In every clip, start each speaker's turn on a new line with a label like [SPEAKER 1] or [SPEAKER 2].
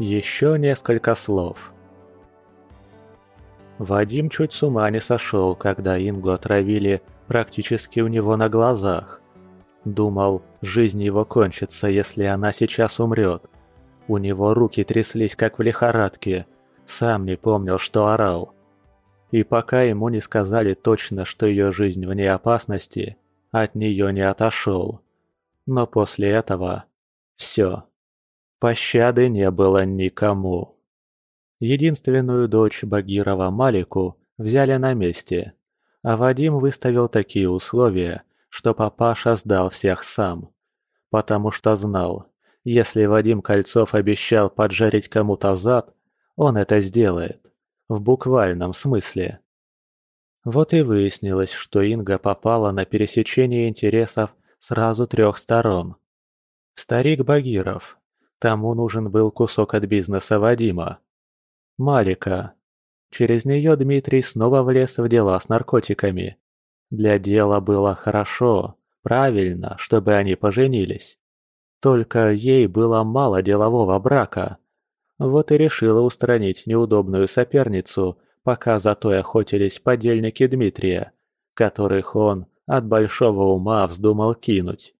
[SPEAKER 1] Еще несколько слов. Вадим чуть с ума не сошел, когда Ингу отравили практически у него на глазах. Думал, жизнь его кончится, если она сейчас умрет. У него руки тряслись, как в лихорадке. Сам не помнил, что орал. И пока ему не сказали точно, что ее жизнь вне опасности, от нее не отошел. Но после этого все. Пощады не было никому. Единственную дочь Багирова Малику взяли на месте, а Вадим выставил такие условия, что папаша сдал всех сам. Потому что знал, если Вадим Кольцов обещал поджарить кому-то зад, он это сделает. В буквальном смысле. Вот и выяснилось, что Инга попала на пересечение интересов сразу трех сторон. Старик Багиров. Тому нужен был кусок от бизнеса Вадима. Малика. Через нее Дмитрий снова влез в дела с наркотиками. Для дела было хорошо, правильно, чтобы они поженились. Только ей было мало делового брака. Вот и решила устранить неудобную соперницу, пока за той охотились подельники Дмитрия, которых он от большого ума вздумал кинуть.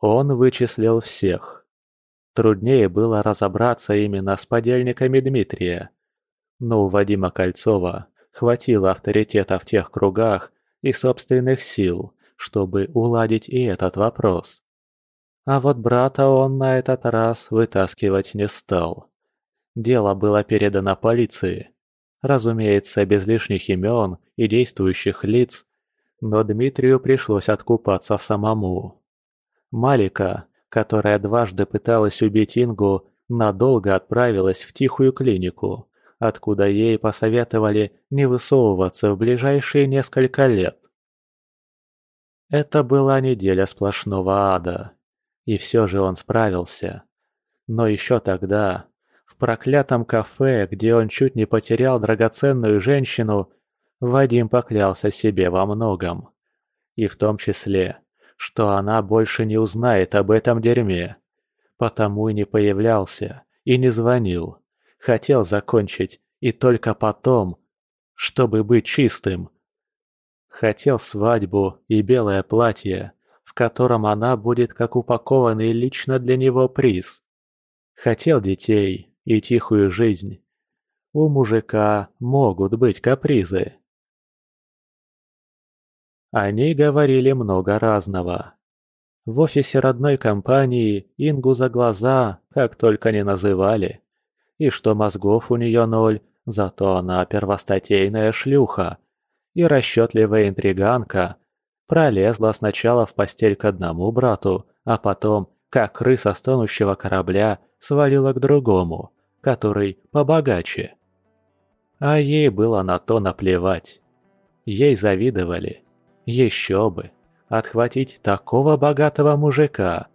[SPEAKER 1] Он вычислил всех. Труднее было разобраться именно с подельниками Дмитрия. Но у Вадима Кольцова хватило авторитета в тех кругах и собственных сил, чтобы уладить и этот вопрос. А вот брата он на этот раз вытаскивать не стал. Дело было передано полиции. Разумеется, без лишних имен и действующих лиц, но Дмитрию пришлось откупаться самому. Малика, которая дважды пыталась убить Ингу, надолго отправилась в тихую клинику, откуда ей посоветовали не высовываться в ближайшие несколько лет. Это была неделя сплошного ада, и все же он справился. Но еще тогда, в проклятом кафе, где он чуть не потерял драгоценную женщину, Вадим поклялся себе во многом. И в том числе что она больше не узнает об этом дерьме. Потому и не появлялся, и не звонил. Хотел закончить, и только потом, чтобы быть чистым. Хотел свадьбу и белое платье, в котором она будет как упакованный лично для него приз. Хотел детей и тихую жизнь. У мужика могут быть капризы. Они говорили много разного. В офисе родной компании Ингу за глаза как только не называли. И что мозгов у нее ноль, зато она первостатейная шлюха. И расчетливая интриганка. Пролезла сначала в постель к одному брату, а потом, как крыса с тонущего корабля, свалила к другому, который побогаче. А ей было на то наплевать. Ей завидовали. Еще бы! Отхватить такого богатого мужика!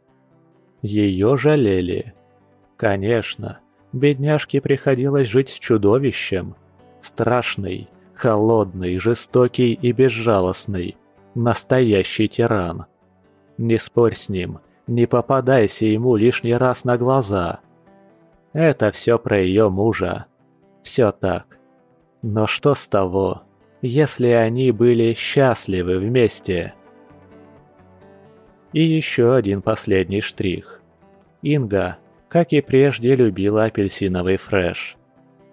[SPEAKER 1] Ее жалели. Конечно, бедняжке приходилось жить с чудовищем. Страшный, холодный, жестокий и безжалостный. Настоящий тиран. Не спорь с ним, не попадайся ему лишний раз на глаза. Это все про ее мужа. Все так. Но что с того? Если они были счастливы вместе. И еще один последний штрих. Инга, как и прежде, любила апельсиновый фреш.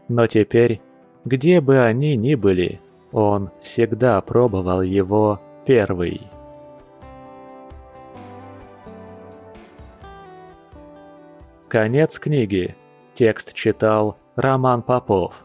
[SPEAKER 1] Но теперь, где бы они ни были, он всегда пробовал его первый. Конец книги. Текст читал Роман Попов.